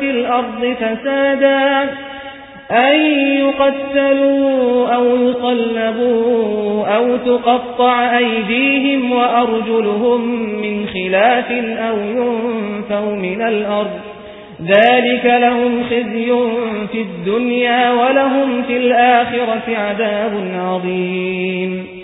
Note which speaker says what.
Speaker 1: في الأرض فسادا أن يقتلوا أو يصلبوا أو تقطع أيديهم وأرجلهم من خلاف أو ينفوا من الأرض. ذلك لهم خزي في الدنيا ولهم في الآخرة عذاب عظيم.